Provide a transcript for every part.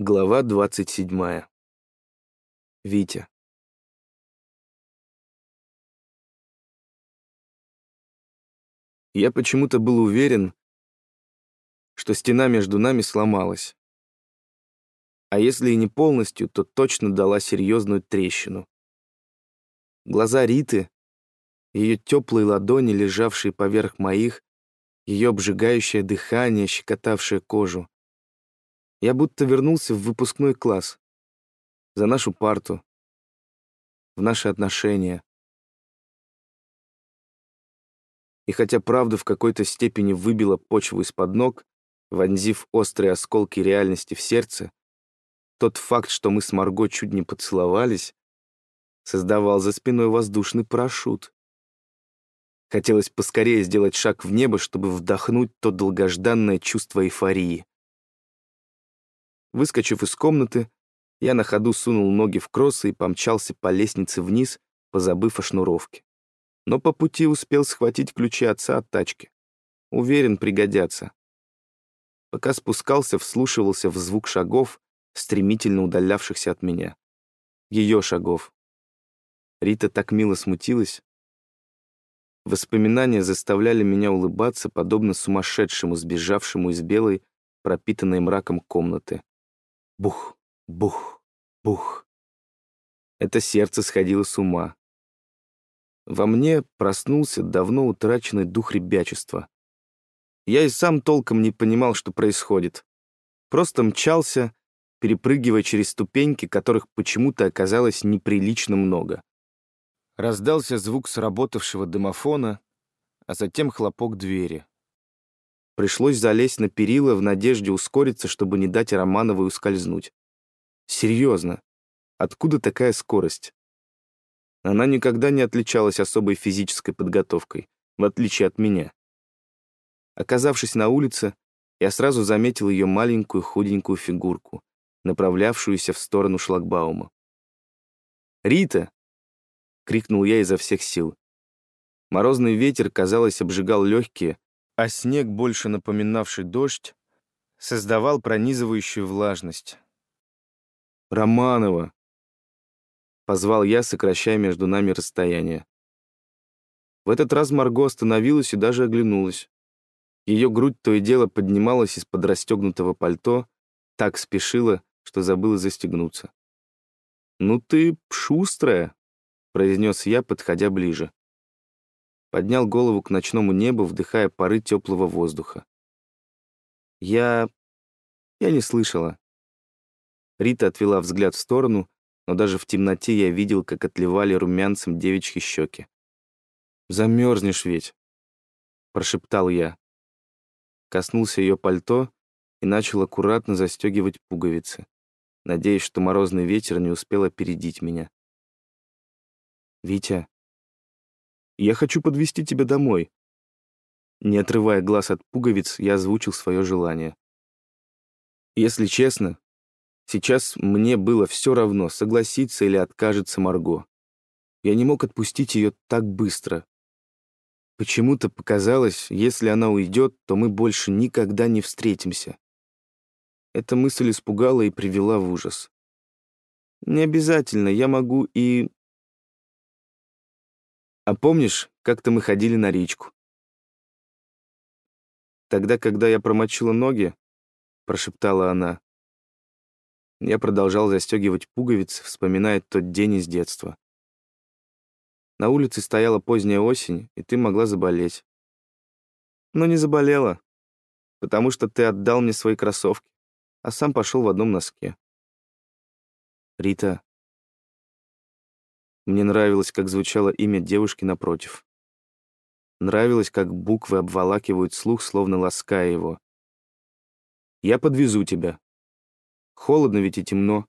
Глава 27. Витя. Я почему-то был уверен, что стена между нами сломалась. А если и не полностью, то точно дала серьезную трещину. Глаза Риты, ее теплые ладони, лежавшие поверх моих, ее обжигающее дыхание, щекотавшее кожу. Я будто вернулся в выпускной класс. За нашу парту. В наши отношения. И хотя правда в какой-то степени выбила почву из-под ног, вонзив острые осколки реальности в сердце, тот факт, что мы с Марго чуть не поцеловались, создавал за спиной воздушный парашют. Хотелось поскорее сделать шаг в небо, чтобы вдохнуть то долгожданное чувство эйфории. Выскочив из комнаты, я на ходу сунул ноги в кроссы и помчался по лестнице вниз, позабыв о шнуровке. Но по пути успел схватить ключи отца от тачки. Уверен, пригодятся. Пока спускался, вслушивался в звук шагов, стремительно удалявшихся от меня. Ее шагов. Рита так мило смутилась. Воспоминания заставляли меня улыбаться, подобно сумасшедшему, сбежавшему из белой, пропитанной мраком комнаты. Бух, бух, бух. Это сердце сходило с ума. Во мне проснулся давно утраченный дух ребячества. Я и сам толком не понимал, что происходит. Просто мчался, перепрыгивая через ступеньки, которых почему-то оказалось неприлично много. Раздался звук сработавшего домофона, а затем хлопок двери. Пришлось залезть на перила в надежде ускориться, чтобы не дать Романовой ускользнуть. Серьезно, откуда такая скорость? Она никогда не отличалась особой физической подготовкой, в отличие от меня. Оказавшись на улице, я сразу заметил ее маленькую худенькую фигурку, направлявшуюся в сторону шлагбаума. «Рита!» — крикнул я изо всех сил. Морозный ветер, казалось, обжигал легкие, а снег, больше напоминавший дождь, создавал пронизывающую влажность. «Романова!» — позвал я, сокращая между нами расстояние. В этот раз Марго остановилась и даже оглянулась. Ее грудь то и дело поднималась из-под расстегнутого пальто, так спешила, что забыла застегнуться. «Ну ты шустрая», — произнес я, подходя ближе поднял голову к ночному небу, вдыхая пары теплого воздуха. Я... я не слышала. Рита отвела взгляд в сторону, но даже в темноте я видел, как отливали румянцем девичьи щеки. «Замерзнешь ведь», — прошептал я. Коснулся ее пальто и начал аккуратно застегивать пуговицы, надеясь, что морозный ветер не успел опередить меня. «Витя», я хочу подвести тебя домой». Не отрывая глаз от пуговиц, я озвучил свое желание. Если честно, сейчас мне было все равно, согласиться или откажется Марго. Я не мог отпустить ее так быстро. Почему-то показалось, если она уйдет, то мы больше никогда не встретимся. Эта мысль испугала и привела в ужас. Не обязательно, я могу и а помнишь, как-то мы ходили на речку? Тогда, когда я промочила ноги, прошептала она, я продолжал застегивать пуговицы, вспоминая тот день из детства. На улице стояла поздняя осень, и ты могла заболеть. Но не заболела, потому что ты отдал мне свои кроссовки, а сам пошел в одном носке. Рита, мне нравилось, как звучало имя девушки напротив. Нравилось, как буквы обволакивают слух, словно лаская его. «Я подвезу тебя. Холодно ведь и темно».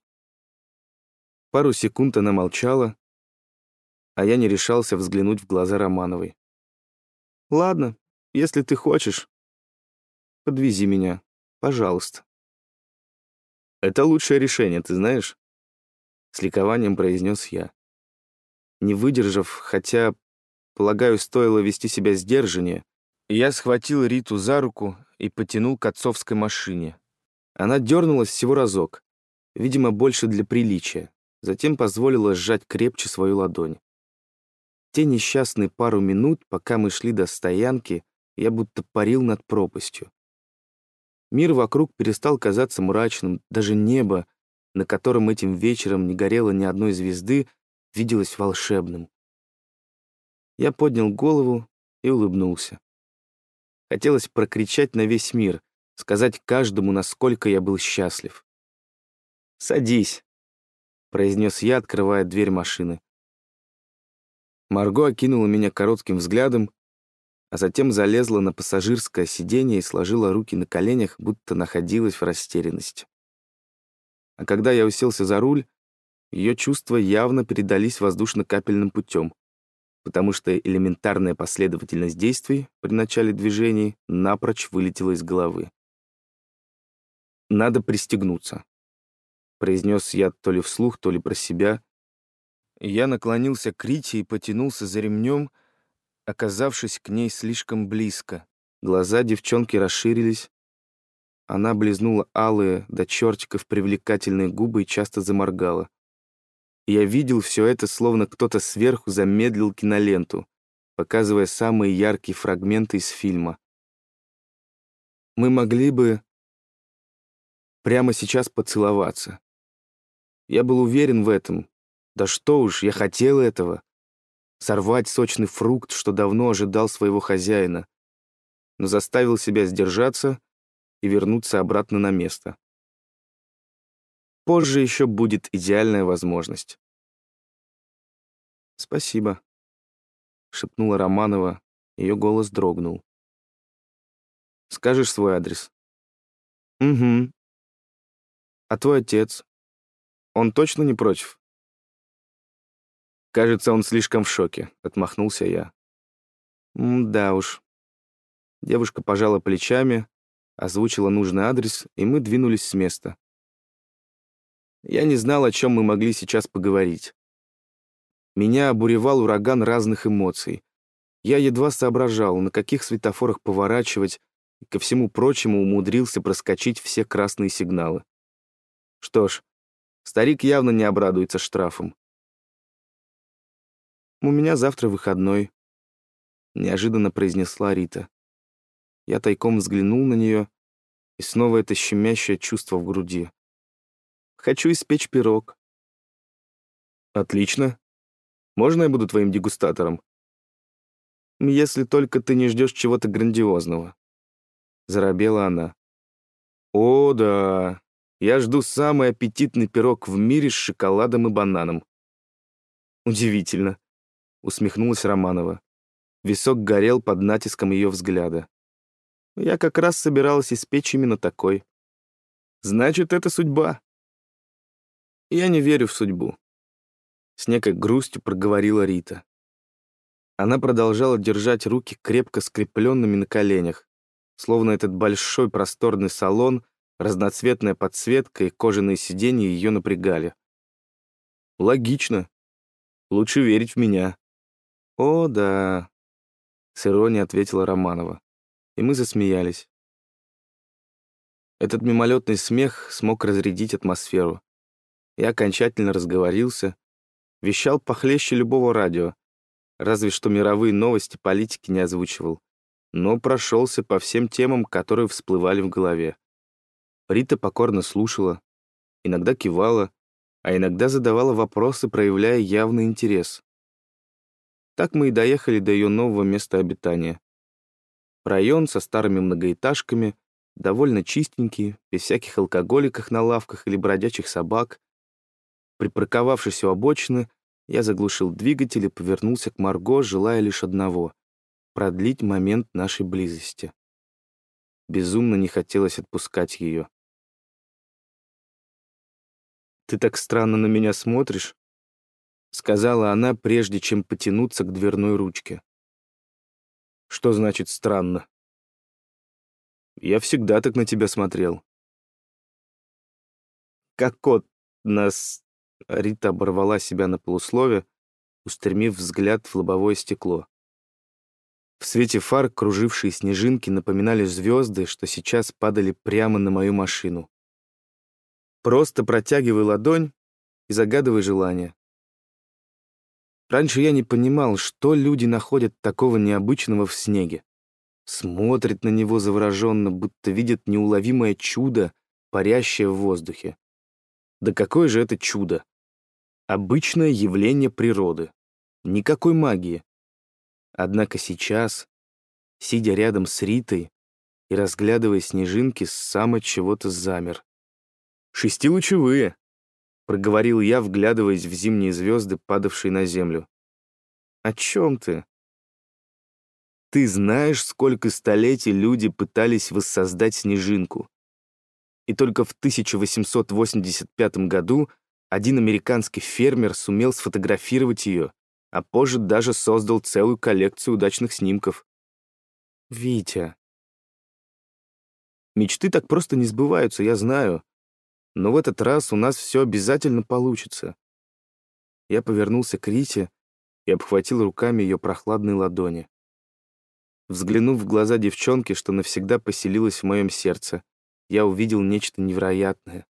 Пару секунд она молчала, а я не решался взглянуть в глаза Романовой. «Ладно, если ты хочешь, подвези меня, пожалуйста». «Это лучшее решение, ты знаешь?» С ликованием произнес я. Не выдержав, хотя, полагаю, стоило вести себя сдержаннее, я схватил Риту за руку и потянул к отцовской машине. Она дернулась всего разок, видимо, больше для приличия, затем позволила сжать крепче свою ладонь. Те несчастные пару минут, пока мы шли до стоянки, я будто парил над пропастью. Мир вокруг перестал казаться мрачным, даже небо, на котором этим вечером не горело ни одной звезды, виделось волшебным. Я поднял голову и улыбнулся. Хотелось прокричать на весь мир, сказать каждому, насколько я был счастлив. «Садись», — произнес я, открывая дверь машины. Марго окинула меня коротким взглядом, а затем залезла на пассажирское сиденье и сложила руки на коленях, будто находилась в растерянности. А когда я уселся за руль, ее чувства явно передались воздушно-капельным путем, потому что элементарная последовательность действий при начале движений напрочь вылетела из головы. «Надо пристегнуться», — произнес я то ли вслух, то ли про себя. Я наклонился к Рите и потянулся за ремнем, оказавшись к ней слишком близко. Глаза девчонки расширились, она близнула алые до чертиков привлекательные губы и часто заморгала. Я видел все это, словно кто-то сверху замедлил киноленту, показывая самые яркие фрагменты из фильма. Мы могли бы прямо сейчас поцеловаться. Я был уверен в этом. Да что уж, я хотел этого. Сорвать сочный фрукт, что давно ожидал своего хозяина. Но заставил себя сдержаться и вернуться обратно на место. Позже еще будет идеальная возможность. «Спасибо», — шепнула Романова, ее голос дрогнул. «Скажешь свой адрес?» «Угу. А твой отец? Он точно не против?» «Кажется, он слишком в шоке», — отмахнулся я. «Да уж». Девушка пожала плечами, озвучила нужный адрес, и мы двинулись с места. Я не знал, о чем мы могли сейчас поговорить. Меня обуревал ураган разных эмоций. Я едва соображал, на каких светофорах поворачивать, и ко всему прочему умудрился проскочить все красные сигналы. Что ж, старик явно не обрадуется штрафом. «У меня завтра выходной», — неожиданно произнесла Рита. Я тайком взглянул на нее, и снова это щемящее чувство в груди. Хочу испечь пирог. Отлично. Можно я буду твоим дегустатором? Если только ты не ждешь чего-то грандиозного. Заробела она. О, да. Я жду самый аппетитный пирог в мире с шоколадом и бананом. Удивительно. Усмехнулась Романова. Висок горел под натиском ее взгляда. Я как раз собиралась испечь именно такой. Значит, это судьба. Я не верю в судьбу. С некой грустью проговорила Рита. Она продолжала держать руки крепко скрепленными на коленях, словно этот большой просторный салон, разноцветная подсветка и кожаные сиденья ее напрягали. Логично. Лучше верить в меня. О, да, с иронией ответила Романова и мы засмеялись. Этот мимолетный смех смог разрядить атмосферу. Я окончательно разговорился, вещал похлеще любого радио, разве что мировые новости политики не озвучивал, но прошелся по всем темам, которые всплывали в голове. Рита покорно слушала, иногда кивала, а иногда задавала вопросы, проявляя явный интерес. Так мы и доехали до ее нового места обитания. Район со старыми многоэтажками, довольно чистенький, без всяких алкоголиков на лавках или бродячих собак. Припарковавшись у обочины, я заглушил двигатель и повернулся к Марго, желая лишь одного — продлить момент нашей близости. Безумно не хотелось отпускать ее. «Ты так странно на меня смотришь», — сказала она, прежде чем потянуться к дверной ручке. Что значит странно? Я всегда так на тебя смотрел. Как кот нас... Рита оборвала себя на полуслове, устремив взгляд в лобовое стекло. В свете фар кружившие снежинки напоминали звезды, что сейчас падали прямо на мою машину. Просто протягивай ладонь и загадывай желание. Раньше я не понимал, что люди находят такого необычного в снеге. Смотрят на него завороженно, будто видят неуловимое чудо, парящее в воздухе. Да какое же это чудо! Обычное явление природы. Никакой магии. Однако сейчас, сидя рядом с Ритой и разглядывая снежинки, сам от чего-то замер. «Шестилучевые!» — проговорил я, вглядываясь в зимние звезды, падавшие на землю. «О чем ты?» «Ты знаешь, сколько столетий люди пытались воссоздать снежинку?» И только в 1885 году один американский фермер сумел сфотографировать ее, а позже даже создал целую коллекцию удачных снимков. Витя. Мечты так просто не сбываются, я знаю. Но в этот раз у нас все обязательно получится. Я повернулся к Рите и обхватил руками ее прохладные ладони. Взглянув в глаза девчонки, что навсегда поселилась в моем сердце, я увидел нечто невероятное.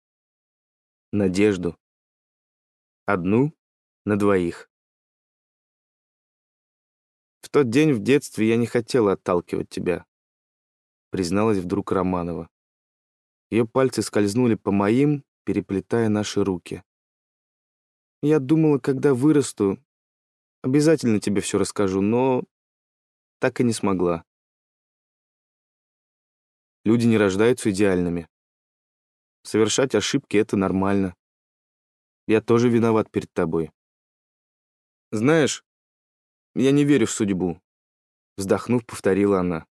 Надежду. Одну на двоих. В тот день в детстве я не хотела отталкивать тебя, призналась вдруг Романова. Ее пальцы скользнули по моим, переплетая наши руки. Я думала, когда вырасту, обязательно тебе все расскажу, но так и не смогла. Люди не рождаются идеальными. Совершать ошибки — это нормально. Я тоже виноват перед тобой. Знаешь, я не верю в судьбу. Вздохнув, повторила она.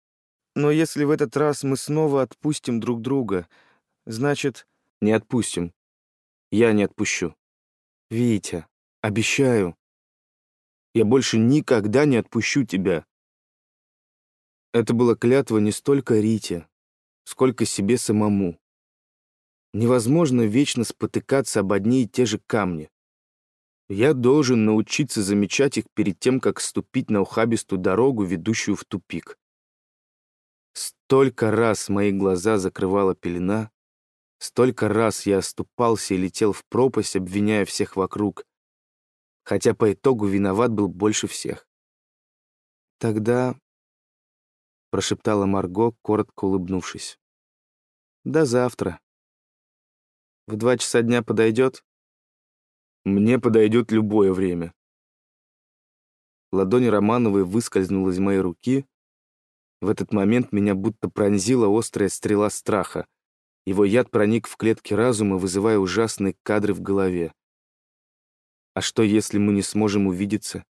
Но если в этот раз мы снова отпустим друг друга, значит... Не отпустим. Я не отпущу. Витя, обещаю. Я больше никогда не отпущу тебя. Это была клятва не столько Рите, сколько себе самому. Невозможно вечно спотыкаться об одни и те же камни. Я должен научиться замечать их перед тем, как ступить на ухабистую дорогу, ведущую в тупик. Столько раз мои глаза закрывала пелена, столько раз я оступался и летел в пропасть, обвиняя всех вокруг, хотя по итогу виноват был больше всех. Тогда прошептала Марго, коротко улыбнувшись. «До завтра. В два часа дня подойдет?» «Мне подойдет любое время». Ладонь Романовой выскользнула из моей руки. В этот момент меня будто пронзила острая стрела страха. Его яд проник в клетки разума, вызывая ужасные кадры в голове. А что, если мы не сможем увидеться?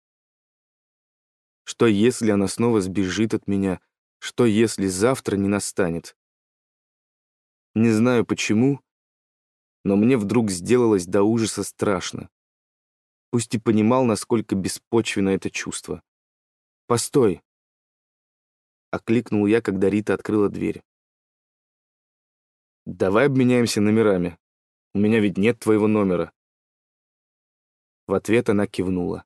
Что, если она снова сбежит от меня, что если завтра не настанет? Не знаю почему, но мне вдруг сделалось до ужаса страшно. Пусть и понимал, насколько беспочвенно это чувство. «Постой!» — окликнул я, когда Рита открыла дверь. «Давай обменяемся номерами. У меня ведь нет твоего номера». В ответ она кивнула.